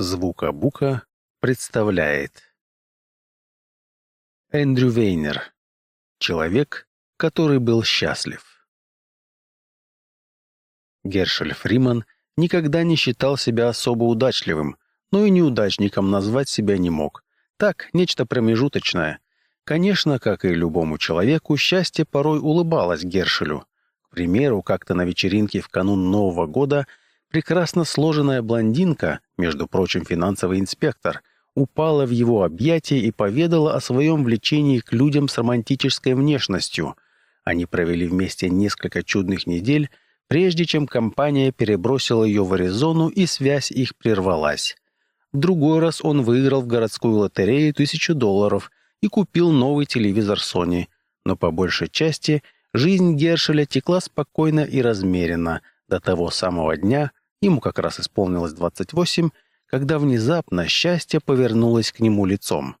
Звука Бука представляет Эндрю Вейнер Человек, который был счастлив Гершель Фриман никогда не считал себя особо удачливым, но и неудачником назвать себя не мог. Так, нечто промежуточное. Конечно, как и любому человеку, счастье порой улыбалось Гершелю. К примеру, как-то на вечеринке в канун Нового года прекрасно сложенная блондинка, между прочим, финансовый инспектор, упала в его объятия и поведала о своем влечении к людям с романтической внешностью. Они провели вместе несколько чудных недель, прежде чем компания перебросила ее в Аризону и связь их прервалась. Другой раз он выиграл в городскую лотерею тысячу долларов и купил новый телевизор Sony, но по большей части жизнь Гершеля текла спокойно и размеренно до того самого дня, ему как раз исполнилось 28, когда внезапно счастье повернулось к нему лицом.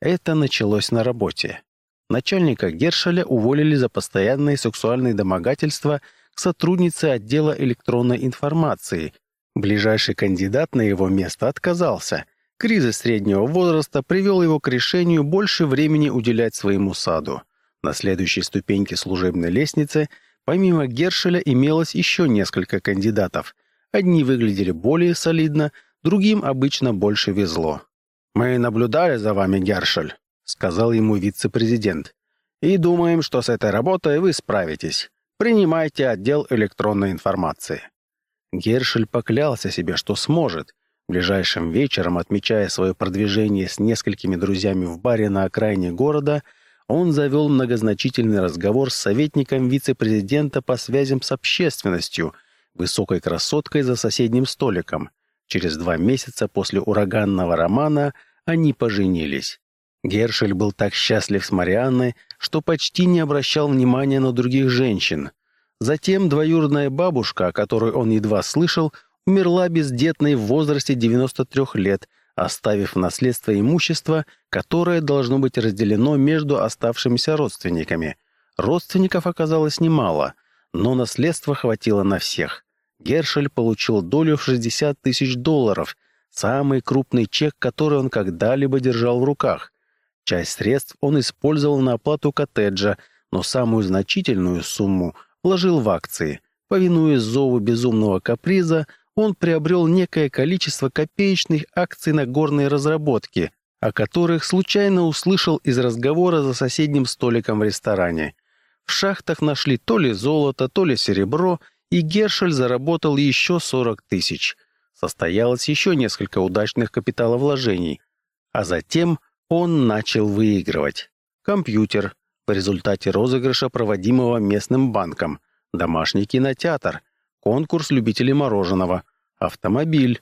Это началось на работе. Начальника Гершеля уволили за постоянные сексуальные домогательства к сотруднице отдела электронной информации. Ближайший кандидат на его место отказался. Кризис среднего возраста привел его к решению больше времени уделять своему саду. На следующей ступеньке служебной лестницы помимо Гершеля имелось еще несколько кандидатов. Одни выглядели более солидно, другим обычно больше везло. «Мы наблюдали за вами, Гершель», — сказал ему вице-президент. «И думаем, что с этой работой вы справитесь. Принимайте отдел электронной информации». Гершель поклялся себе, что сможет. Ближайшим вечером, отмечая свое продвижение с несколькими друзьями в баре на окраине города, он завел многозначительный разговор с советником вице-президента по связям с общественностью, высокой красоткой за соседним столиком. Через два месяца после ураганного романа они поженились. Гершель был так счастлив с Марианной, что почти не обращал внимания на других женщин. Затем двоюродная бабушка, о которой он едва слышал, умерла бездетной в возрасте 93 лет, оставив в наследство имущество, которое должно быть разделено между оставшимися родственниками. Родственников оказалось немало, но наследства хватило на всех. Гершель получил долю в 60 тысяч долларов, самый крупный чек, который он когда-либо держал в руках. Часть средств он использовал на оплату коттеджа, но самую значительную сумму вложил в акции. Повинуясь зову безумного каприза, он приобрел некое количество копеечных акций на горной разработке, о которых случайно услышал из разговора за соседним столиком в ресторане. В шахтах нашли то ли золото, то ли серебро, и Гершель заработал еще 40 тысяч. Состоялось еще несколько удачных капиталовложений. А затем он начал выигрывать. Компьютер, в результате розыгрыша, проводимого местным банком, домашний кинотеатр, конкурс любителей мороженого, автомобиль,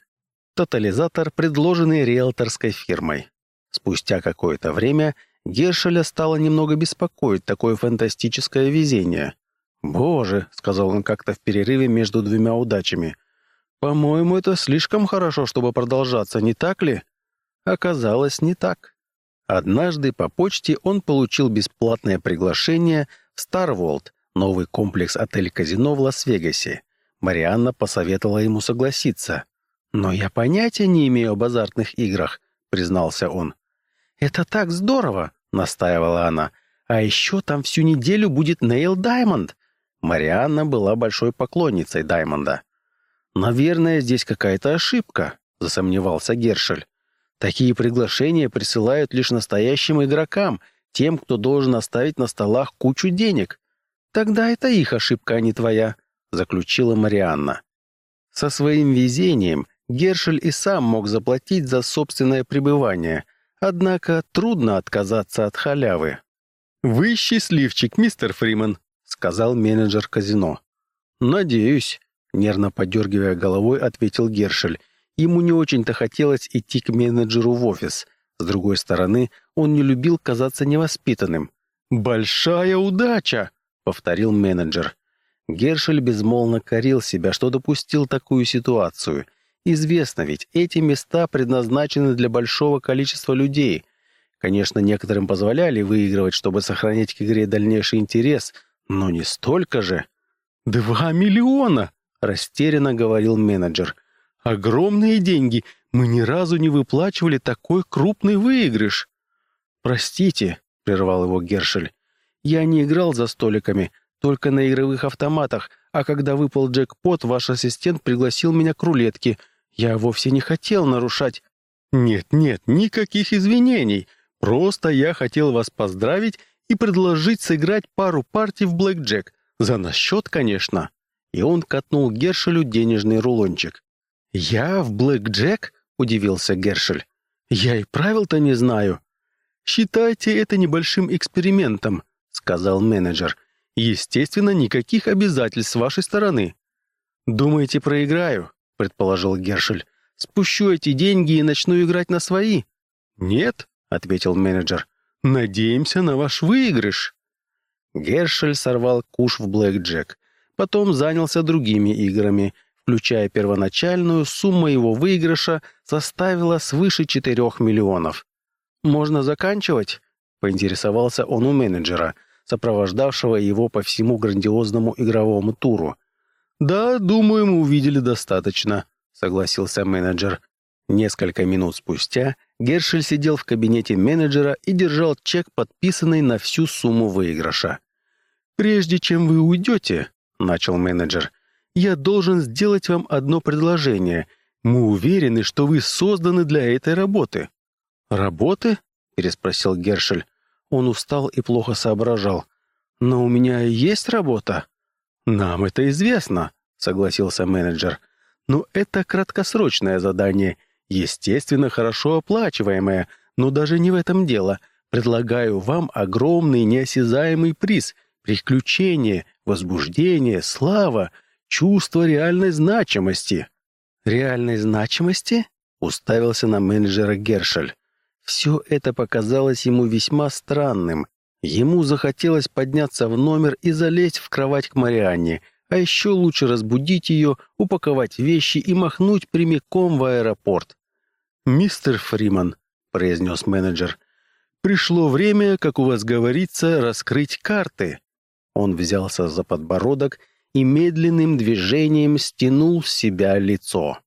тотализатор, предложенный риэлторской фирмой. Спустя какое-то время Гершеля стало немного беспокоить такое фантастическое везение. «Боже», — сказал он как-то в перерыве между двумя удачами, «по-моему, это слишком хорошо, чтобы продолжаться, не так ли?» Оказалось, не так. Однажды по почте он получил бесплатное приглашение в Старволд, новый комплекс отель-казино в Лас-Вегасе. Марианна посоветовала ему согласиться. «Но я понятия не имею об азартных играх», — признался он. «Это так здорово!» — настаивала она. «А еще там всю неделю будет Нейл Даймонд. Марианна была большой поклонницей Даймонда. «Наверное, здесь какая-то ошибка», — засомневался Гершель. «Такие приглашения присылают лишь настоящим игрокам, тем, кто должен оставить на столах кучу денег. Тогда это их ошибка, а не твоя», — заключила Марианна. Со своим везением Гершель и сам мог заплатить за собственное пребывание, однако трудно отказаться от халявы. «Вы счастливчик, мистер Фриман», сказал менеджер казино. «Надеюсь», — нервно подергивая головой, ответил Гершель. Ему не очень-то хотелось идти к менеджеру в офис. С другой стороны, он не любил казаться невоспитанным. «Большая удача!» — повторил менеджер. Гершель безмолвно корил себя, что допустил такую ситуацию. Известно ведь, эти места предназначены для большого количества людей. Конечно, некоторым позволяли выигрывать, чтобы сохранить к игре дальнейший интерес, но не столько же. «Два миллиона!» — растерянно говорил менеджер. «Огромные деньги! Мы ни разу не выплачивали такой крупный выигрыш». «Простите», — прервал его Гершель, — «я не играл за столиками, только на игровых автоматах, а когда выпал джекпот, ваш ассистент пригласил меня к рулетке. Я вовсе не хотел нарушать...» «Нет, нет, никаких извинений. Просто я хотел вас поздравить и предложить сыграть пару партий в блэкджек. За наш счет, конечно». И он катнул Гершелю денежный рулончик. «Я в блэкджек?» — удивился Гершель. «Я и правил-то не знаю». «Считайте это небольшим экспериментом», — сказал менеджер. «Естественно, никаких обязательств с вашей стороны». «Думаете, проиграю?» — предположил Гершель. «Спущу эти деньги и начну играть на свои». «Нет», — ответил менеджер. «Надеемся на ваш выигрыш». Гершель сорвал куш в блэкджек. Потом занялся другими играми, включая первоначальную, сумма его выигрыша составила свыше 4 миллионов. «Можно заканчивать?» — поинтересовался он у менеджера, сопровождавшего его по всему грандиозному игровому туру. «Да, думаю, мы увидели достаточно», — согласился менеджер. Несколько минут спустя Гершель сидел в кабинете менеджера и держал чек, подписанный на всю сумму выигрыша. «Прежде чем вы уйдете», — начал менеджер, — «я должен сделать вам одно предложение. Мы уверены, что вы созданы для этой работы». «Работы?» — переспросил Гершель. Он устал и плохо соображал. «Но у меня есть работа». «Нам это известно», — согласился менеджер. «Но это краткосрочное задание, естественно, хорошо оплачиваемое, но даже не в этом дело. Предлагаю вам огромный неосязаемый приз, приключение, возбуждение, слава, чувство реальной значимости». «Реальной значимости?» — уставился на менеджера Гершель. Все это показалось ему весьма странным. Ему захотелось подняться в номер и залезть в кровать к Марианне, а еще лучше разбудить ее, упаковать вещи и махнуть прямиком в аэропорт. «Мистер Фриман», — произнес менеджер, — «пришло время, как у вас говорится, раскрыть карты». Он взялся за подбородок и медленным движением стянул с себя лицо.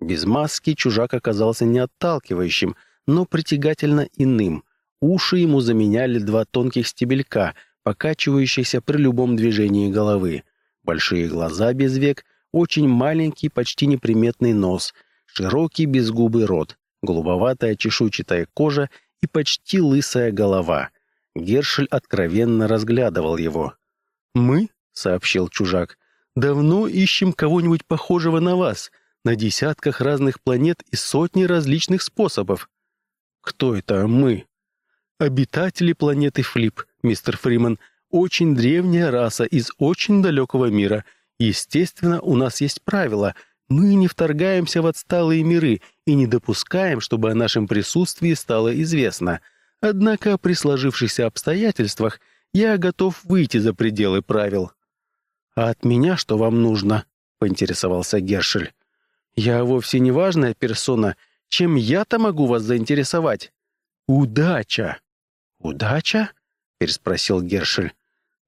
Без маски чужак оказался не отталкивающим — но притягательно иным. Уши ему заменяли два тонких стебелька, покачивающиеся при любом движении головы. Большие глаза без век, очень маленький, почти неприметный нос, широкий безгубый рот, голубоватая чешуйчатая кожа и почти лысая голова. Гершель откровенно разглядывал его. «Мы», — сообщил чужак, — «давно ищем кого-нибудь похожего на вас, на десятках разных планет и сотни различных способов. Кто это мы? Обитатели планеты Флип, мистер Фриман. Очень древняя раса из очень далекого мира. Естественно, у нас есть правила. Мы не вторгаемся в отсталые миры и не допускаем, чтобы о нашем присутствии стало известно. Однако при сложившихся обстоятельствах я готов выйти за пределы правил. «А от меня что вам нужно?» — поинтересовался Гершель. «Я вовсе не важная персона чем я-то могу вас заинтересовать? Удача. Удача? переспросил Гершель.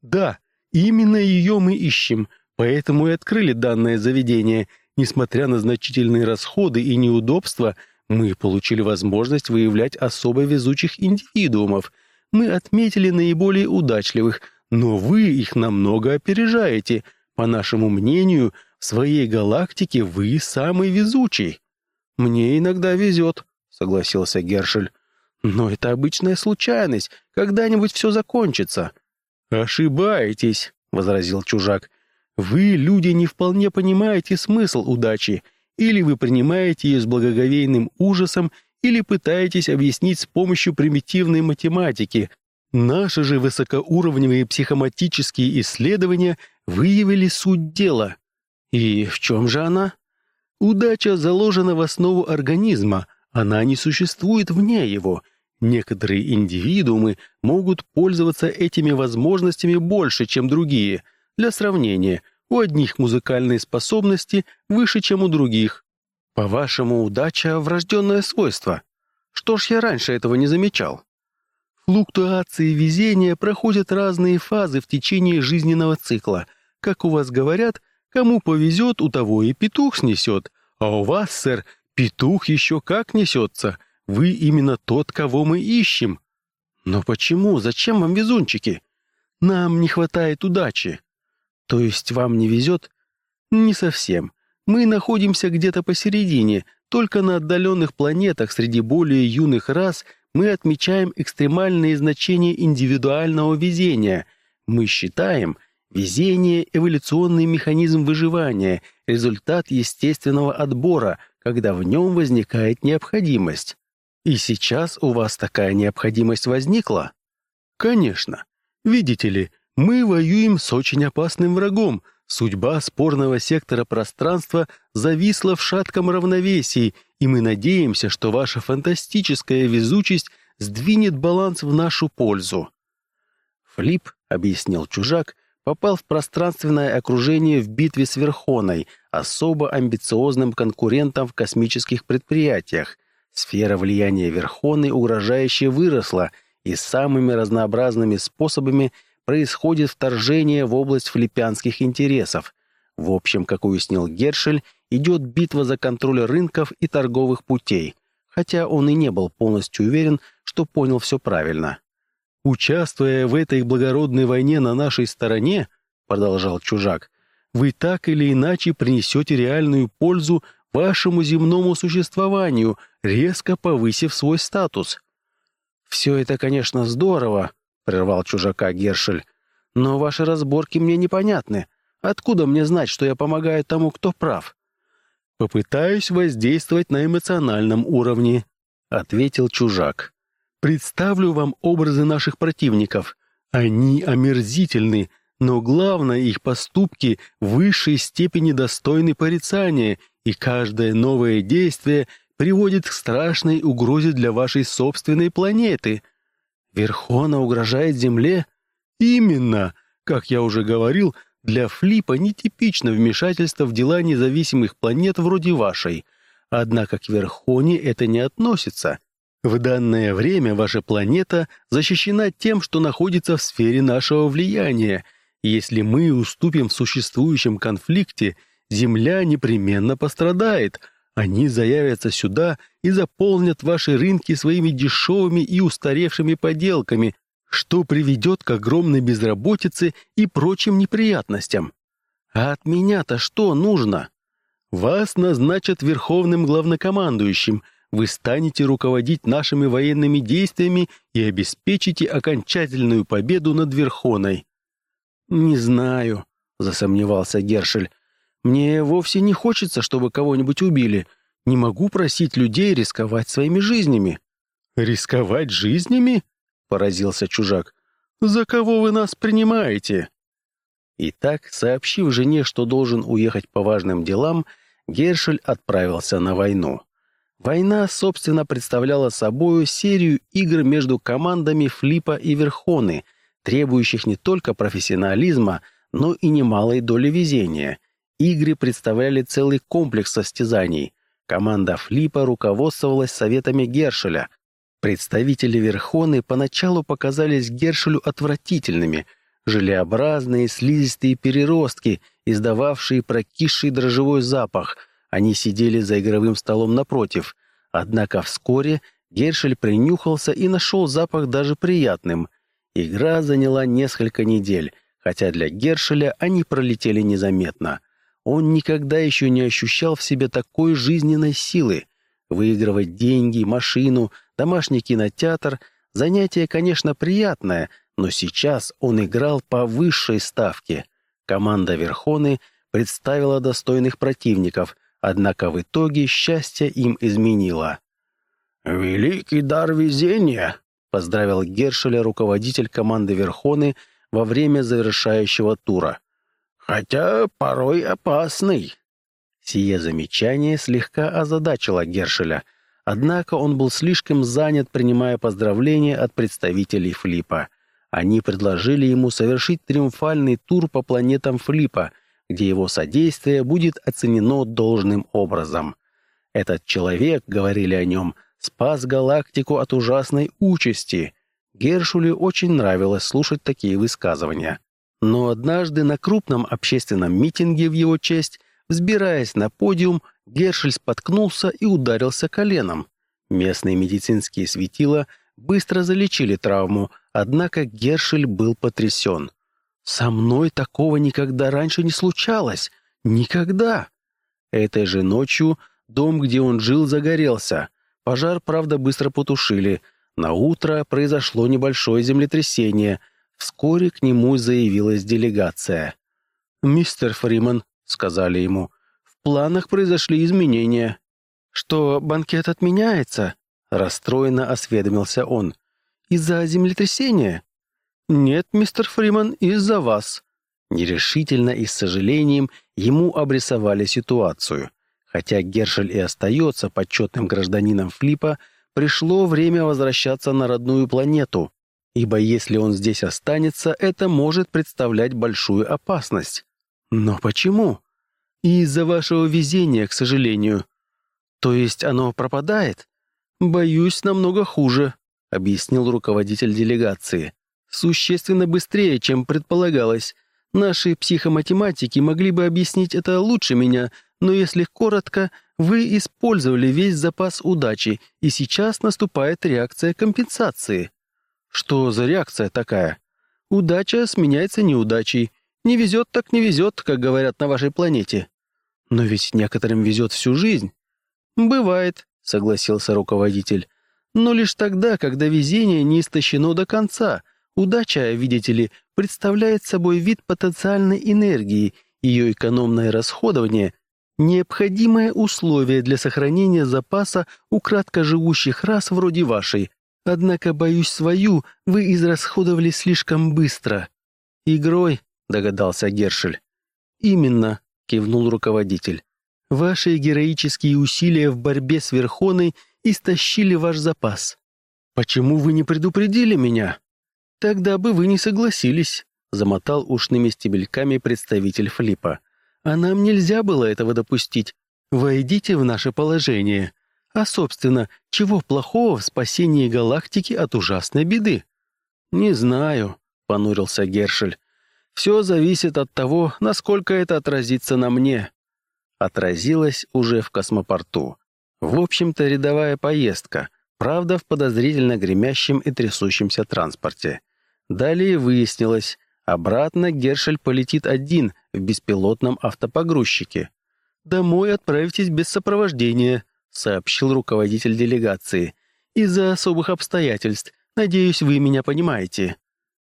Да, именно ее мы ищем, поэтому и открыли данное заведение. Несмотря на значительные расходы и неудобства, мы получили возможность выявлять особо везучих индивидуумов. Мы отметили наиболее удачливых, но вы их намного опережаете. По нашему мнению, в своей галактике вы самый везучий. «Мне иногда везет», — согласился Гершель. «Но это обычная случайность. Когда-нибудь все закончится». «Ошибаетесь», — возразил чужак. «Вы, люди, не вполне понимаете смысл удачи. Или вы принимаете ее с благоговейным ужасом, или пытаетесь объяснить с помощью примитивной математики. Наши же высокоуровневые психоматические исследования выявили суть дела. И в чем же она?» Удача заложена в основу организма, она не существует вне его. Некоторые индивидуумы могут пользоваться этими возможностями больше, чем другие. Для сравнения, у одних музыкальные способности выше, чем у других. По-вашему, удача – врожденное свойство? Что ж я раньше этого не замечал? Флуктуации везения проходят разные фазы в течение жизненного цикла. Как у вас говорят – Кому повезет, у того и петух снесет. А у вас, сэр, Петух еще как несется. Вы именно тот, кого мы ищем. Но почему? Зачем вам везунчики? Нам не хватает удачи. То есть вам не везет? Не совсем. Мы находимся где-то посередине, только на отдаленных планетах среди более юных рас мы отмечаем экстремальные значения индивидуального везения. Мы считаем, везение – эволюционный механизм выживания, результат естественного отбора, когда в нем возникает необходимость. И сейчас у вас такая необходимость возникла? Конечно. Видите ли, мы воюем с очень опасным врагом. Судьба спорного сектора пространства зависла в шатком равновесии, и мы надеемся, что ваша фантастическая везучесть сдвинет баланс в нашу пользу. Флип, объяснил чужак, попал в пространственное окружение в битве с Верхоной, особо амбициозным конкурентом в космических предприятиях. Сфера влияния Верхоны угрожающе выросла, и самыми разнообразными способами происходит вторжение в область филиппинских интересов. В общем, как уяснил Гершель, идет битва за контроль рынков и торговых путей, хотя он и не был полностью уверен, что понял все правильно. «Участвуя в этой благородной войне на нашей стороне, — продолжал чужак, — вы так или иначе принесете реальную пользу вашему земному существованию, резко повысив свой статус. «Все это, конечно, здорово», — прервал чужака Гершель, «но ваши разборки мне непонятны. Откуда мне знать, что я помогаю тому, кто прав?» «Попытаюсь воздействовать на эмоциональном уровне», — ответил чужак. «Представлю вам образы наших противников. Они омерзительны, но главное, их поступки в высшей степени достойны порицания, и каждое новое действие приводит к страшной угрозе для вашей собственной планеты. Верхона угрожает Земле? Именно! Как я уже говорил, для Флипа нетипично вмешательство в дела независимых планет вроде вашей. Однако к Верхоне это не относится. В данное время ваша планета защищена тем, что находится в сфере нашего влияния. Если мы уступим в существующем конфликте, Земля непременно пострадает – они заявятся сюда и заполнят ваши рынки своими дешевыми и устаревшими поделками, что приведет к огромной безработице и прочим неприятностям. А от меня-то что нужно? Вас назначат верховным главнокомандующим, вы станете руководить нашими военными действиями и обеспечите окончательную победу над Верхоной. «Не знаю», — засомневался Гершель, мне вовсе не хочется, чтобы кого-нибудь убили. Не могу просить людей рисковать своими жизнями». «Рисковать жизнями?» — поразился чужак. «За кого вы нас принимаете?» Итак, сообщив жене, что должен уехать по важным делам, Гершель отправился на войну. Война, собственно, представляла собой серию игр между командами Флипа и Верхоны, требующих не только профессионализма, но и немалой доли везения — Игры представляли целый комплекс состязаний. Команда Флипа руководствовалась советами Гершеля. Представители Верхоны поначалу показались Гершелю отвратительными, желеобразные слизистые переростки, издававшие прокисший дрожжевой запах. Они сидели за игровым столом напротив. Однако вскоре Гершель принюхался и нашел запах даже приятным. Игра заняла несколько недель, хотя для Гершеля они пролетели незаметно — он никогда еще не ощущал в себе такой жизненной силы. Выигрывать деньги, машину, домашний кинотеатр — занятие, конечно, приятное, но сейчас он играл по высшей ставке. Команда Верхоны представила достойных противников, однако в итоге счастье им изменило. «Великий дар везения!» — поздравил Гершеля руководитель команды Верхоны во время завершающего тура хотя порой опасный». Сие замечание слегка озадачило Гершеля, однако он был слишком занят, принимая поздравления от представителей Флипа. Они предложили ему совершить триумфальный тур по планетам Флипа, где его содействие будет оценено должным образом. Этот человек, говорили о нем, спас галактику от ужасной участи. Гершулю очень нравилось слушать такие высказывания. Но однажды на крупном общественном митинге в его честь, взбираясь на подиум, Гершель споткнулся и ударился коленом. Местные медицинские светила быстро залечили травму, однако Гершель был потрясен. «Со мной такого никогда раньше не случалось. Никогда!» Этой же ночью дом, где он жил, загорелся. Пожар, правда, быстро потушили. На утро произошло небольшое землетрясение. Вскоре к нему заявилась делегация. «Мистер Фриман», — сказали ему, — «в планах произошли изменения». «Что, банкет отменяется?» — расстроенно осведомился он. «Из-за землетрясения?» «Нет, мистер Фриман, из-за вас». Нерешительно и с сожалением ему обрисовали ситуацию. Хотя Гершель и остается почетным гражданином Флипа, пришло время возвращаться на родную планету, ибо если он здесь останется, это может представлять большую опасность. Но почему? Из-за вашего везения, к сожалению. То есть оно пропадает? Боюсь, намного хуже, объяснил руководитель делегации. Существенно быстрее, чем предполагалось. Наши психоматематики могли бы объяснить это лучше меня, но если коротко, вы использовали весь запас удачи, и сейчас наступает реакция компенсации. Что за реакция такая? Удача сменяется неудачей. Не везет так не везет, как говорят на вашей планете. Но ведь некоторым везет всю жизнь. Бывает, согласился руководитель. Но лишь тогда, когда везение не истощено до конца. Удача, видите ли, представляет собой вид потенциальной энергии, ее экономное расходование необходимое условие для сохранения запаса у краткоживущих рас вроде вашей. Однако, боюсь, свою вы израсходовали слишком быстро. Игрой, догадался Гершель. Именно, кивнул руководитель. Ваши героические усилия в борьбе с Верхоной истощили ваш запас. Почему вы не предупредили меня? Тогда бы вы не согласились, замотал ушными стебельками представитель Флипа а нам нельзя было этого допустить. Войдите в наше положение. А, собственно, чего плохого в спасении галактики от ужасной беды? Не знаю, понурился Гершель. Все зависит от того, насколько это отразится на мне. Отразилось уже в космопорту. В общем-то, рядовая поездка, правда, в подозрительно гремящем и трясущемся транспорте. Далее выяснилось, обратно Гершель полетит один в беспилотном автопогрузчике. «Домой отправитесь без сопровождения», — сообщил руководитель делегации. «Из-за особых обстоятельств. Надеюсь, вы меня понимаете».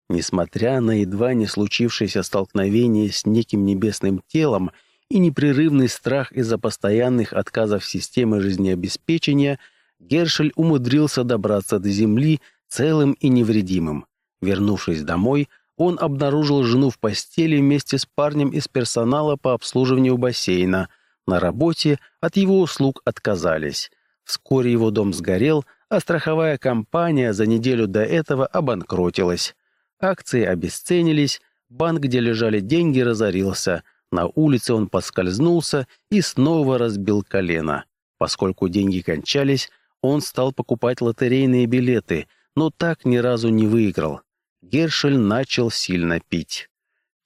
Несмотря на едва не случившееся столкновение с неким небесным телом и непрерывный страх из-за постоянных отказов системы жизнеобеспечения, Гершель умудрился добраться до Земли целым и невредимым. Вернувшись домой, он обнаружил жену в постели вместе с парнем из персонала по обслуживанию бассейна. На работе от его услуг отказались. Вскоре его дом сгорел, а страховая компания за неделю до этого обанкротилась. Акции обесценились, банк, где лежали деньги, разорился. На улице он поскользнулся и снова разбил колено. Поскольку деньги кончались, он стал покупать лотерейные билеты, но так ни разу не выиграл. Гершель начал сильно пить.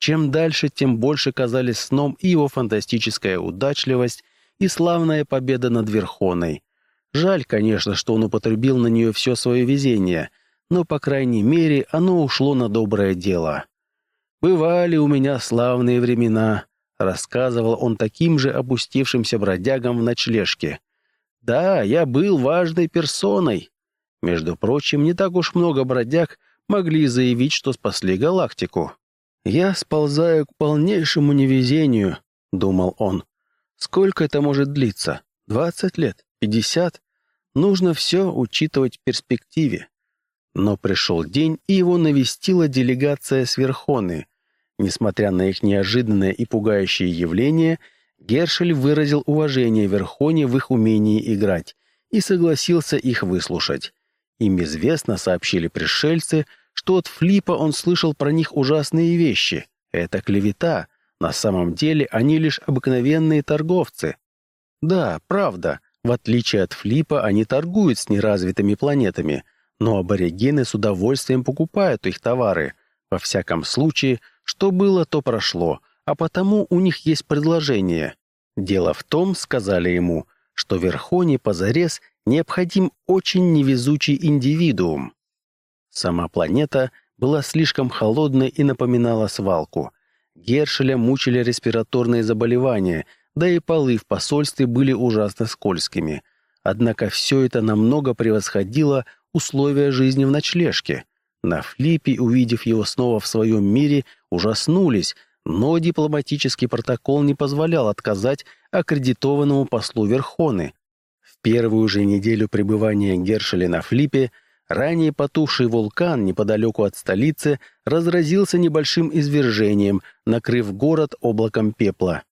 Чем дальше, тем больше казались сном и его фантастическая удачливость и славная победа над Верхоной. Жаль, конечно, что он употребил на нее все свое везение, но, по крайней мере, оно ушло на доброе дело. «Бывали у меня славные времена», — рассказывал он таким же опустившимся бродягам в ночлежке. «Да, я был важной персоной. Между прочим, не так уж много бродяг — могли заявить, что спасли галактику. «Я сползаю к полнейшему невезению», — думал он. «Сколько это может длиться? Двадцать лет? Пятьдесят? Нужно все учитывать в перспективе». Но пришел день, и его навестила делегация с. Несмотря на их неожиданное и пугающее явление, Гершель выразил уважение Верхоне в их умении играть и согласился их выслушать. Им известно, сообщили пришельцы, что от Флипа он слышал про них ужасные вещи. Это клевета. На самом деле они лишь обыкновенные торговцы. Да, правда, в отличие от Флипа они торгуют с неразвитыми планетами, но аборигены с удовольствием покупают их товары. Во всяком случае, что было, то прошло, а потому у них есть предложение. Дело в том, сказали ему, что Верхоне позарез необходим очень невезучий индивидуум. Сама планета была слишком холодной и напоминала свалку. Гершеля мучили респираторные заболевания, да и полы в посольстве были ужасно скользкими. Однако все это намного превосходило условия жизни в ночлежке. На флипе, увидев его снова в своем мире, ужаснулись, но дипломатический протокол не позволял отказать аккредитованному послу Верхоны. В первую же неделю пребывания Гершеля на флипе ранее потухший вулкан неподалеку от столицы разразился небольшим извержением, накрыв город облаком пепла.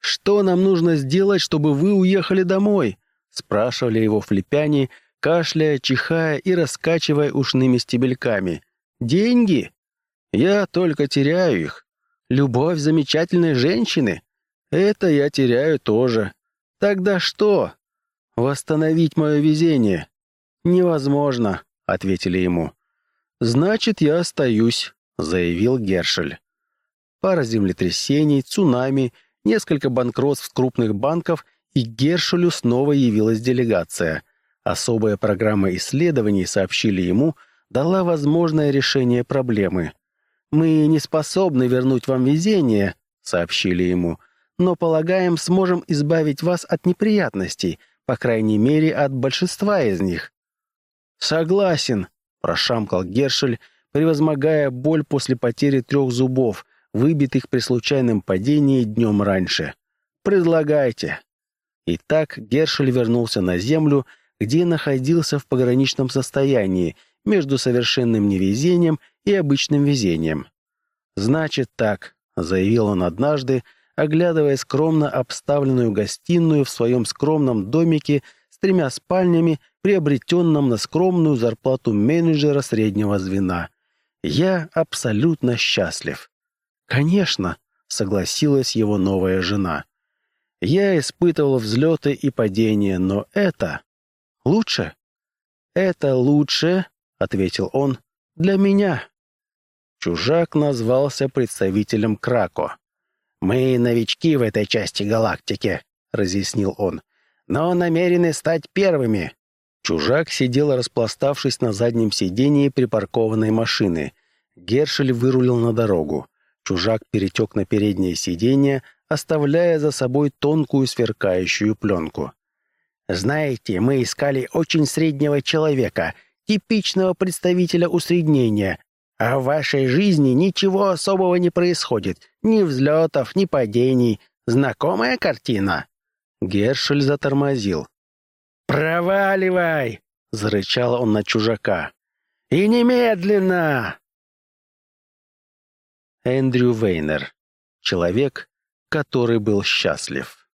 «Что нам нужно сделать, чтобы вы уехали домой?» — спрашивали его флипяне, кашляя, чихая и раскачивая ушными стебельками. «Деньги? Я только теряю их. Любовь замечательной женщины? Это я теряю тоже. Тогда что? Восстановить мое везение? Невозможно, ответили ему. Значит, я остаюсь, заявил Гершель. Пара землетрясений, цунами, несколько банкротств крупных банков, и Гершелю снова явилась делегация. Особая программа исследований, сообщили ему, дала возможное решение проблемы. «Мы не способны вернуть вам везение», — сообщили ему, «но, полагаем, сможем избавить вас от неприятностей, по крайней мере, от большинства из них». «Согласен», — прошамкал Гершель, превозмогая боль после потери трех зубов, выбитых при случайном падении днем раньше. «Предлагайте». Итак, Гершель вернулся на Землю, где находился в пограничном состоянии между совершенным невезением и обычным везением. «Значит так», — заявил он однажды, оглядывая скромно обставленную гостиную в своем скромном домике с тремя спальнями, приобретенном на скромную зарплату менеджера среднего звена. «Я абсолютно счастлив». «Конечно», — согласилась его новая жена. «Я испытывал взлеты и падения, но это...» «Лучше?» «Это лучше», — ответил он, — «для меня». Чужак назвался представителем Крако. «Мы новички в этой части галактики», — разъяснил он, — «но намерены стать первыми». Чужак сидел, распластавшись на заднем сидении припаркованной машины. Гершель вырулил на дорогу. Чужак перетек на переднее сиденье, оставляя за собой тонкую сверкающую пленку. «Знаете, мы искали очень среднего человека, типичного представителя усреднения, а в вашей жизни ничего особого не происходит, ни взлетов, ни падений. Знакомая картина?» Гершель затормозил. «Проваливай!» — зарычал он на чужака. «И немедленно!» Эндрю Вейнер. Человек, который был счастлив.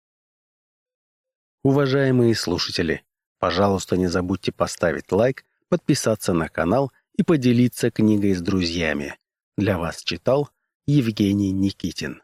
Уважаемые слушатели, пожалуйста, не забудьте поставить лайк, подписаться на канал и поделиться книгой с друзьями. Для вас читал Евгений Никитин.